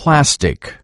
plastic.